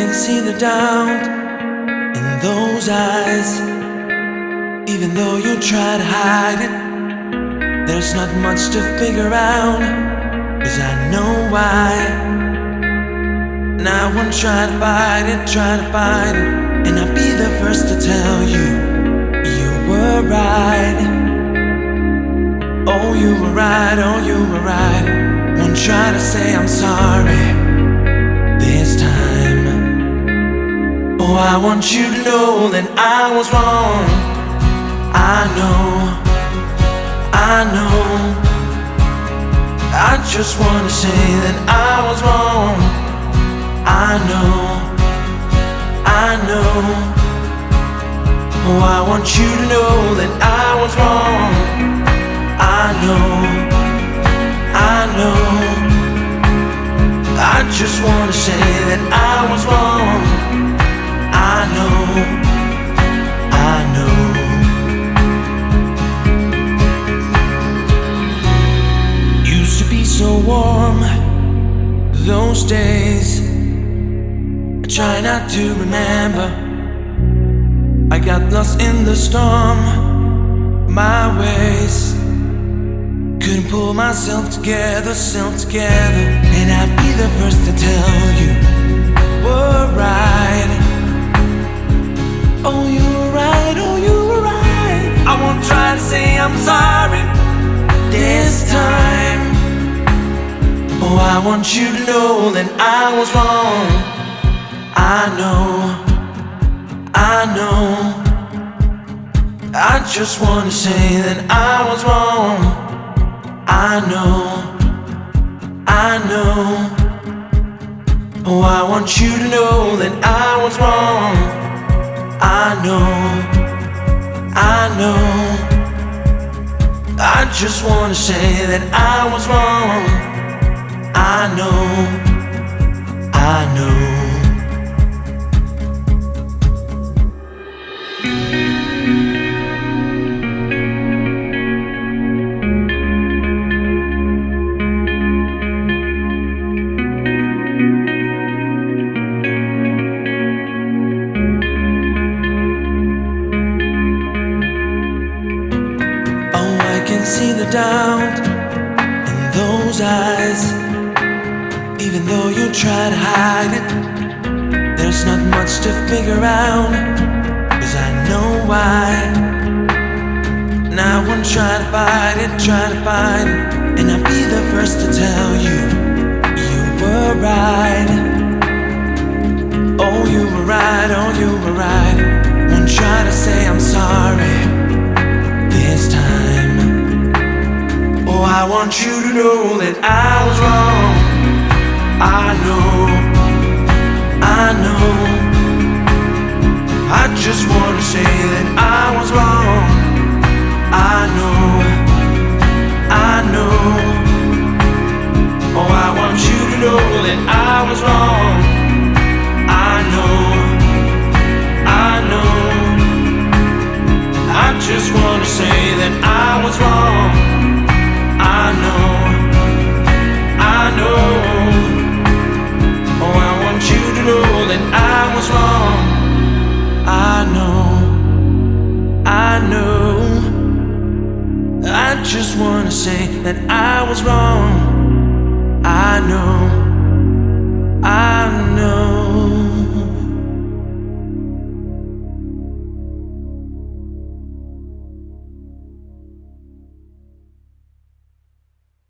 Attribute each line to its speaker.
Speaker 1: can see the doubt in those eyes. Even though you try to hide it, there's not much to figure out. Cause I know why. And I won't try to fight it, try to fight it. And I'll be the first to tell you, you were right. Oh, you were right, oh, you were right. Won't try to say I'm sorry this time. I want you to know that I was wrong. I know, I know. I just want to say that I was wrong. I know, I know. Oh, I want you to know that I was wrong. I know, I know. I just wanna say that I was wrong. So warm those days. I try not to remember. I got lost in the storm, my ways. Couldn't pull myself together, self together. And I'd be the first to tell you, we're right. Oh, you were right, oh, you were right. I won't try to say I'm sorry this time. I want you to know that I was wrong. I know, I know. I just wanna say that I was wrong. I know, I know. Oh, I want you to know that I was wrong. I know, I know. I just wanna say that I was wrong. I know, I know. Oh, I can see the doubt in those eyes. Even though you try to hide it, there's not much to figure out. Cause I know why. And I won't try to fight it, try to fight it. And I'll be the first to tell you, you were right. Oh, you were right, oh, you were right. Won't try to say I'm sorry this time. Oh, I want you to know that I was wrong. I know, I know. I just want to say that I say that I was wrong. I know, I know.